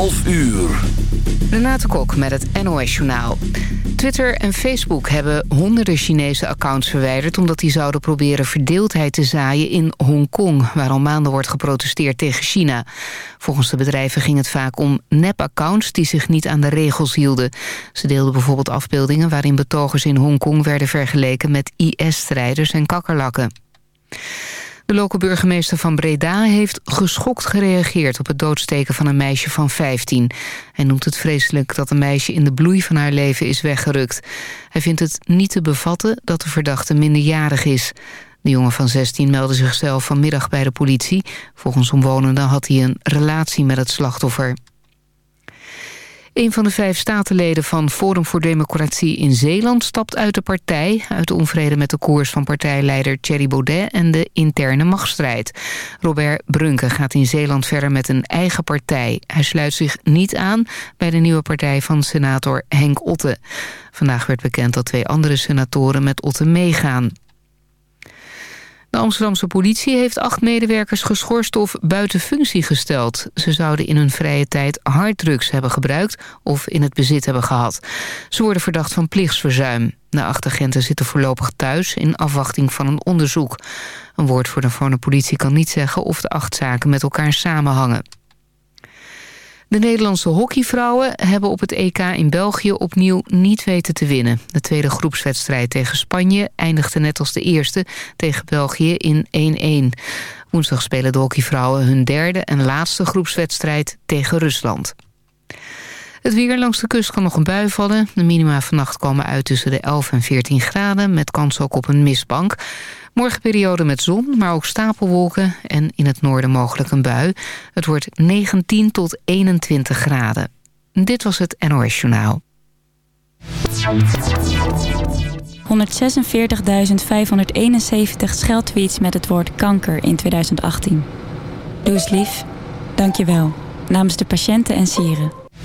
11 uur. Renate Kok met het NOS Journaal. Twitter en Facebook hebben honderden Chinese accounts verwijderd... omdat die zouden proberen verdeeldheid te zaaien in Hongkong... waar al maanden wordt geprotesteerd tegen China. Volgens de bedrijven ging het vaak om nep-accounts... die zich niet aan de regels hielden. Ze deelden bijvoorbeeld afbeeldingen... waarin betogers in Hongkong werden vergeleken met IS-strijders en kakkerlakken. De lokale burgemeester van Breda heeft geschokt gereageerd... op het doodsteken van een meisje van 15. Hij noemt het vreselijk dat een meisje in de bloei van haar leven is weggerukt. Hij vindt het niet te bevatten dat de verdachte minderjarig is. De jongen van 16 meldde zichzelf vanmiddag bij de politie. Volgens omwonenden had hij een relatie met het slachtoffer. Een van de vijf statenleden van Forum voor Democratie in Zeeland stapt uit de partij... uit onvrede met de koers van partijleider Thierry Baudet en de interne machtsstrijd. Robert Brunke gaat in Zeeland verder met een eigen partij. Hij sluit zich niet aan bij de nieuwe partij van senator Henk Otte. Vandaag werd bekend dat twee andere senatoren met Otte meegaan. De Amsterdamse politie heeft acht medewerkers geschorst of buiten functie gesteld. Ze zouden in hun vrije tijd harddrugs hebben gebruikt of in het bezit hebben gehad. Ze worden verdacht van plichtsverzuim. De acht agenten zitten voorlopig thuis in afwachting van een onderzoek. Een woordvoerder van de politie kan niet zeggen of de acht zaken met elkaar samenhangen. De Nederlandse hockeyvrouwen hebben op het EK in België opnieuw niet weten te winnen. De tweede groepswedstrijd tegen Spanje eindigde net als de eerste tegen België in 1-1. Woensdag spelen de hockeyvrouwen hun derde en laatste groepswedstrijd tegen Rusland. Het weer langs de kust kan nog een bui vallen. De minima vannacht komen uit tussen de 11 en 14 graden... met kans ook op een mistbank. Morgen periode met zon, maar ook stapelwolken... en in het noorden mogelijk een bui. Het wordt 19 tot 21 graden. Dit was het NOS Journaal. 146.571 scheldtweets met het woord kanker in 2018. Doe eens lief. Dank je wel. Namens de patiënten en sieren.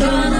Run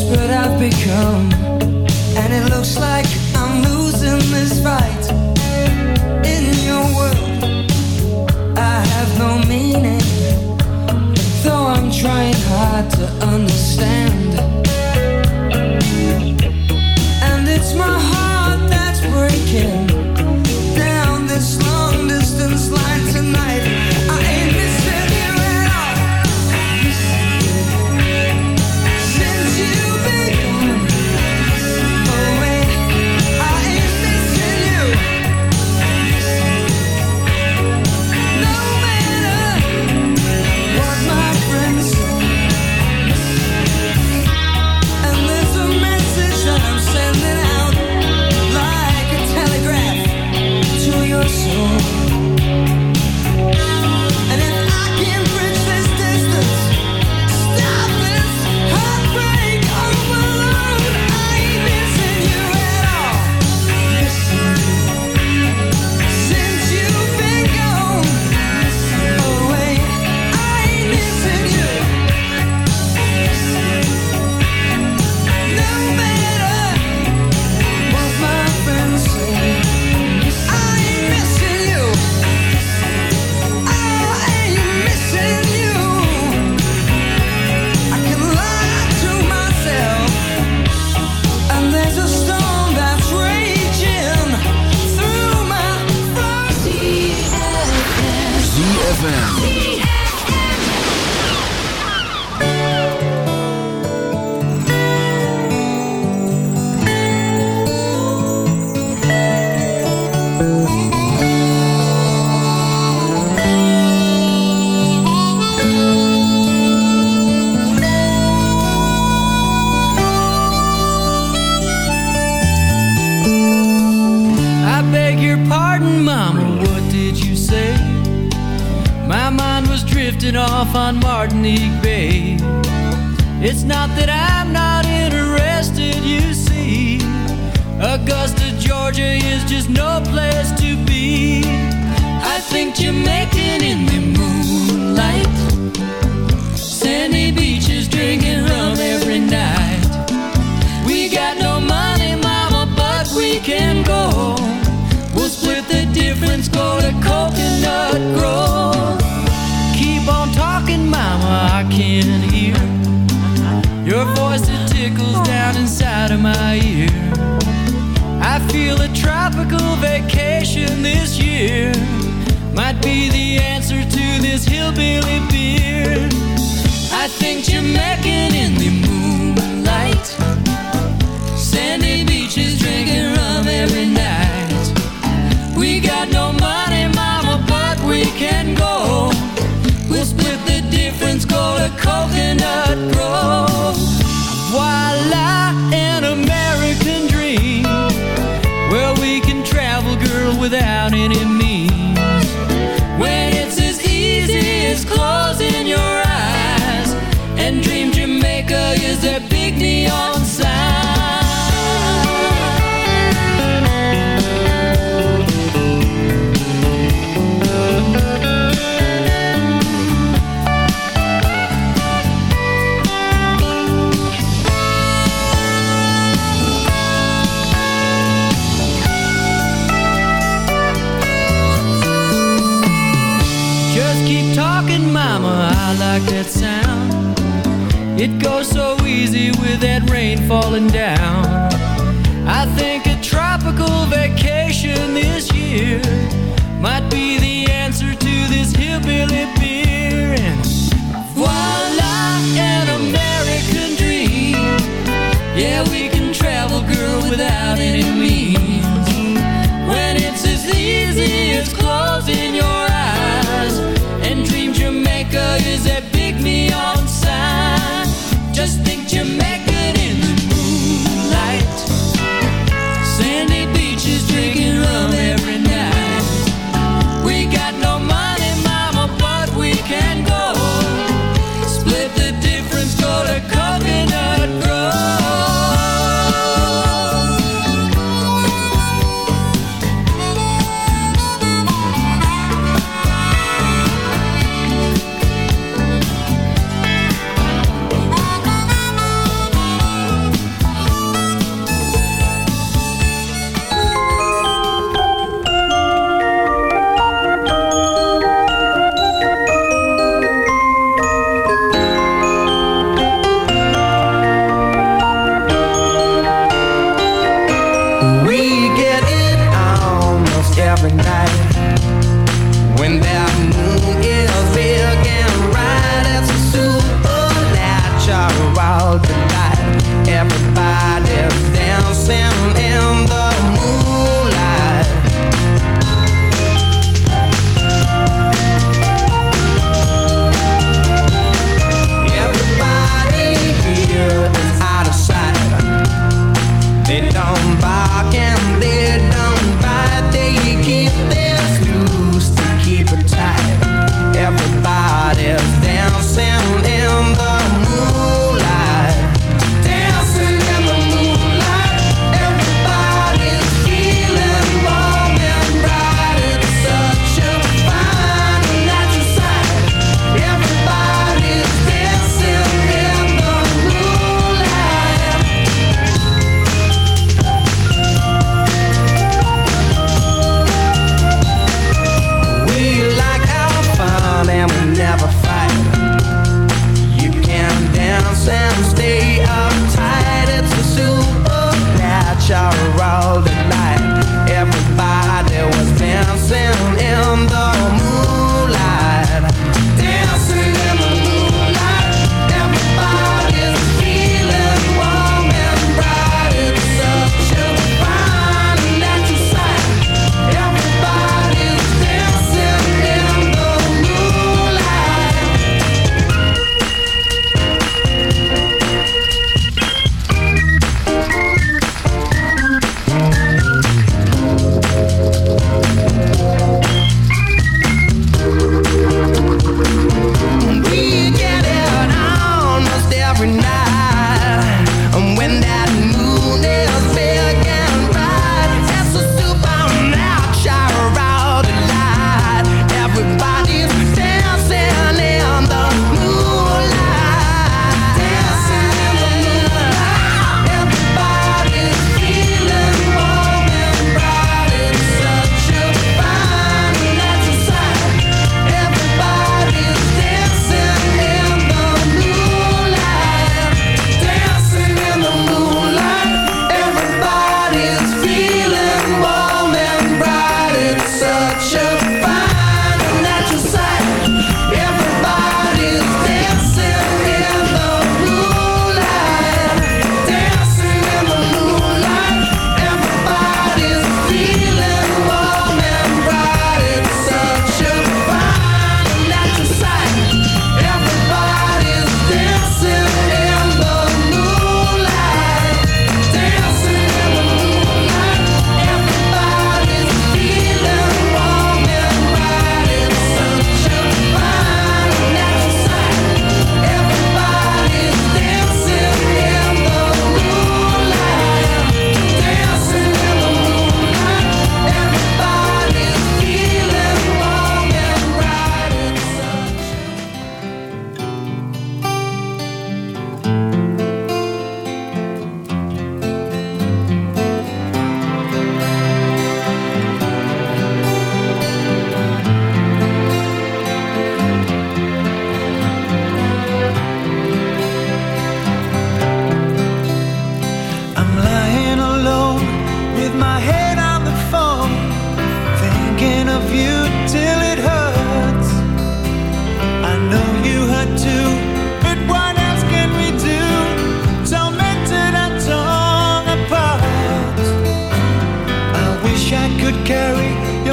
desperate I've become. And it looks like I'm losing this fight. In your world I have no meaning. Though I'm trying hard to understand.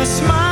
smile.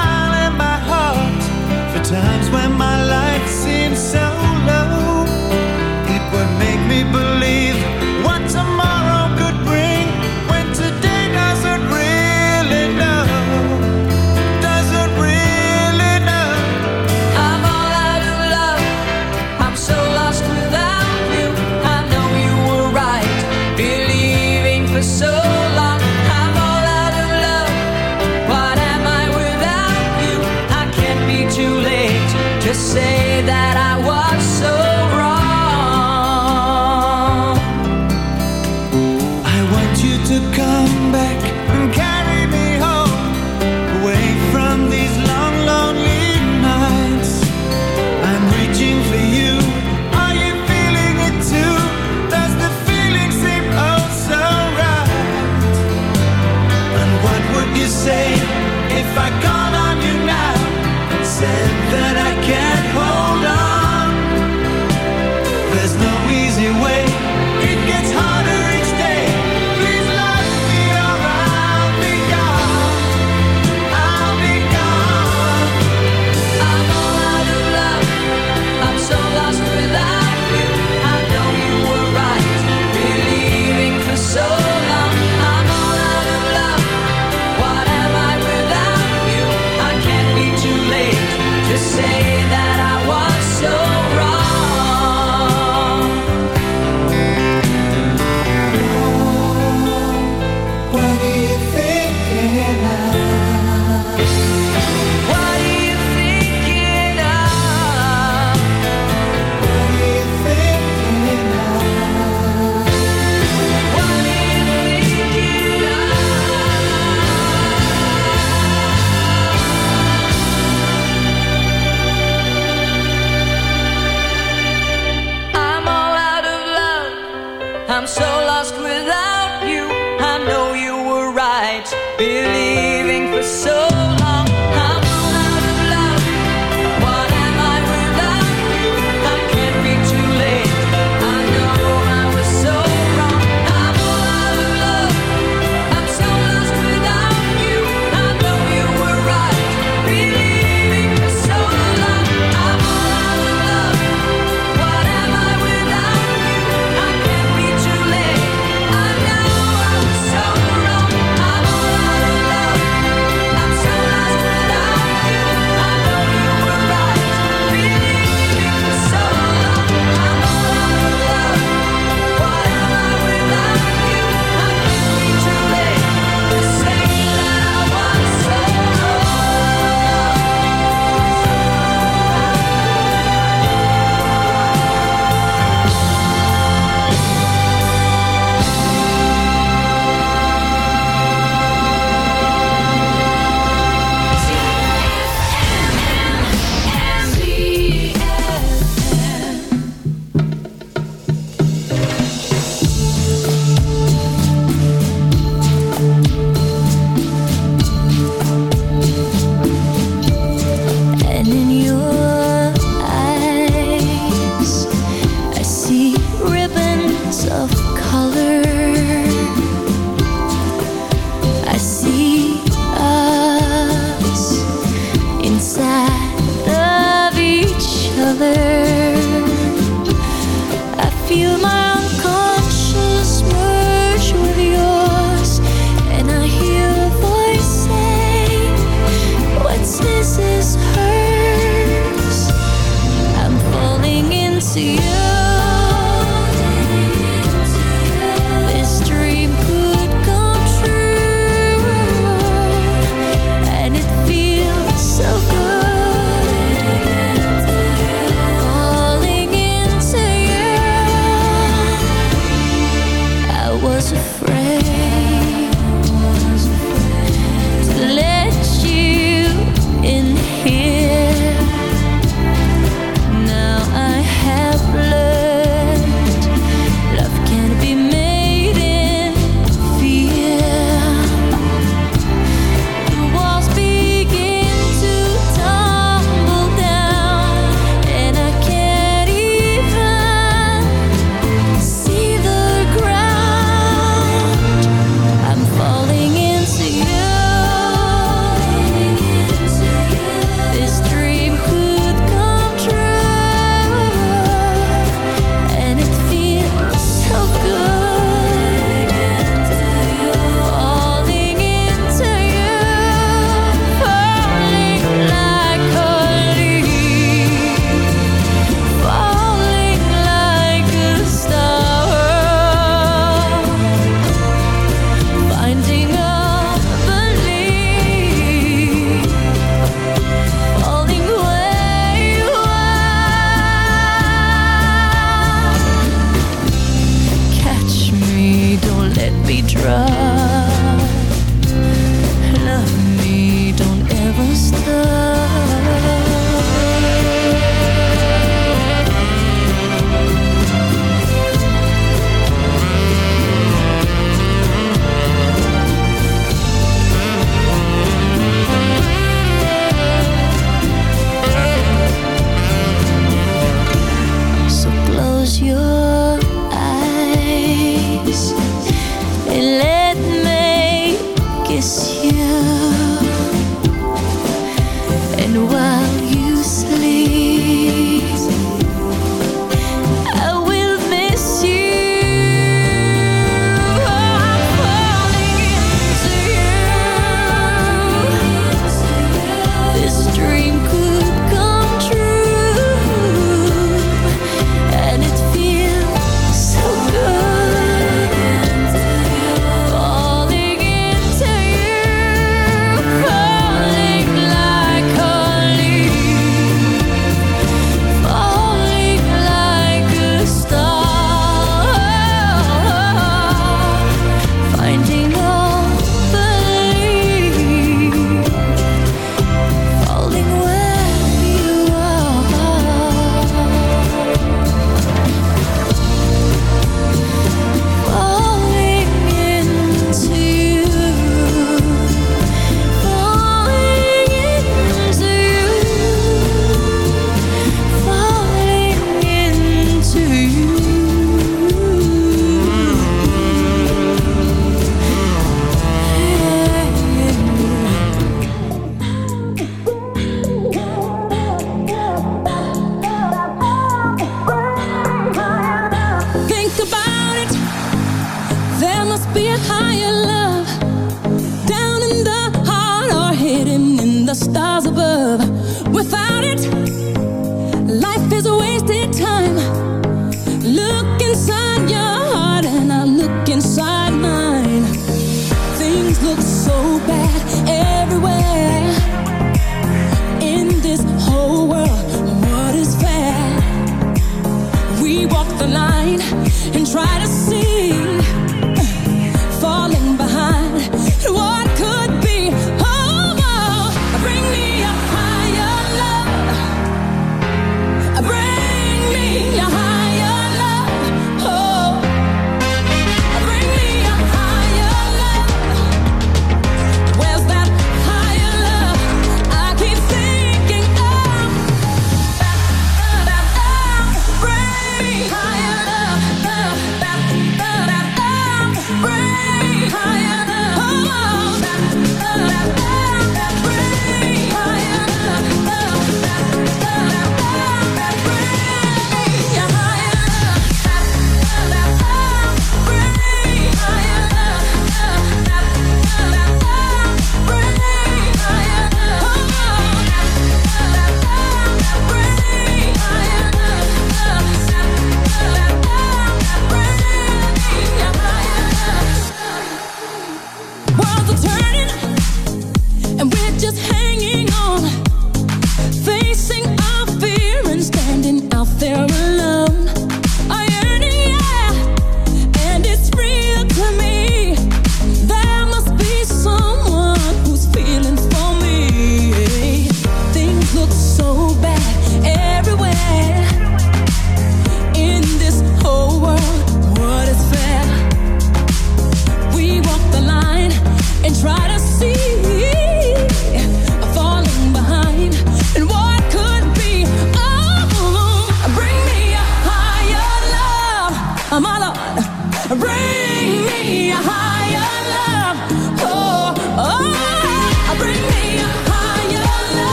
them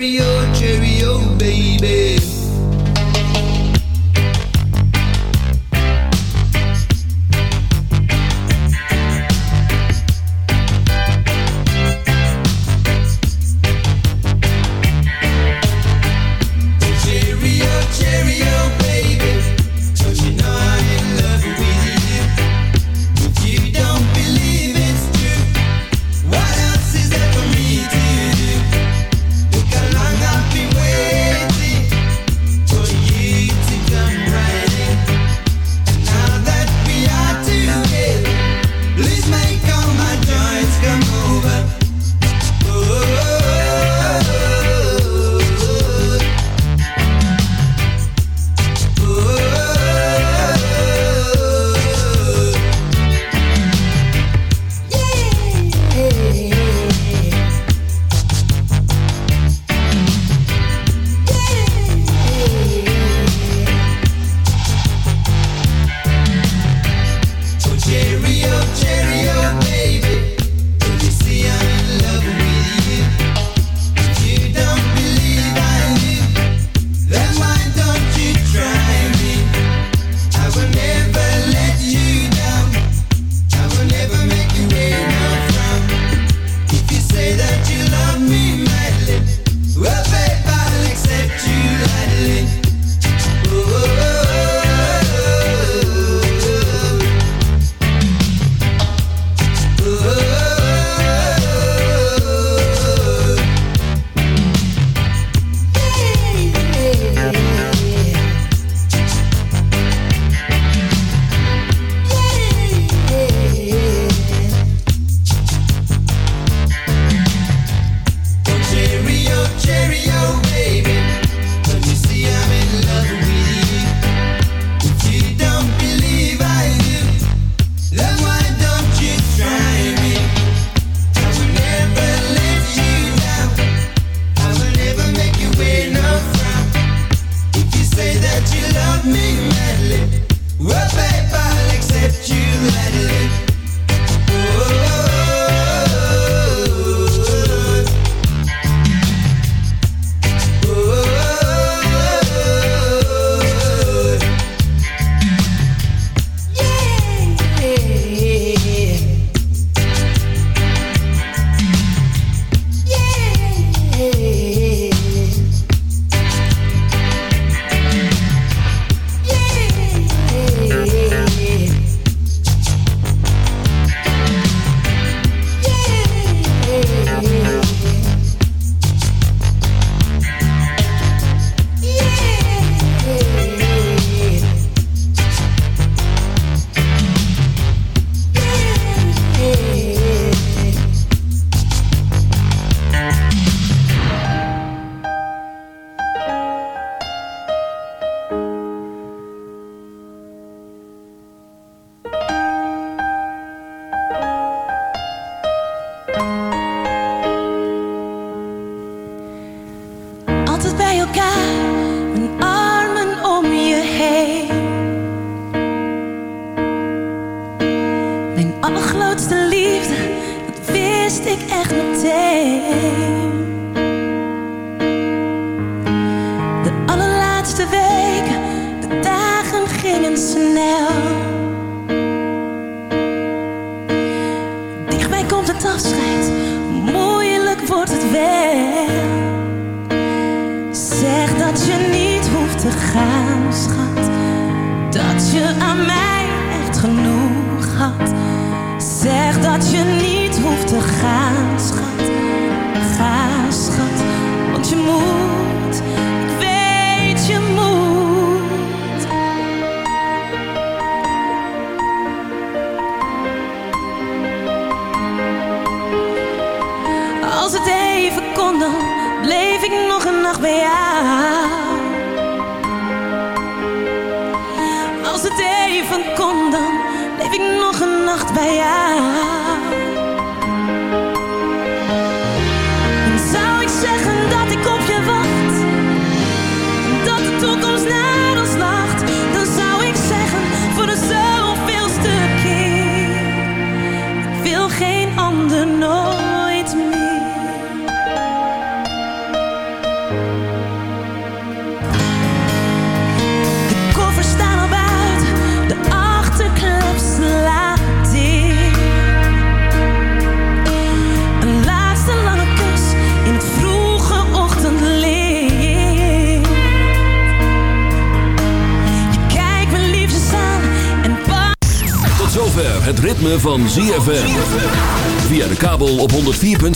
cheerio, cheerio, baby.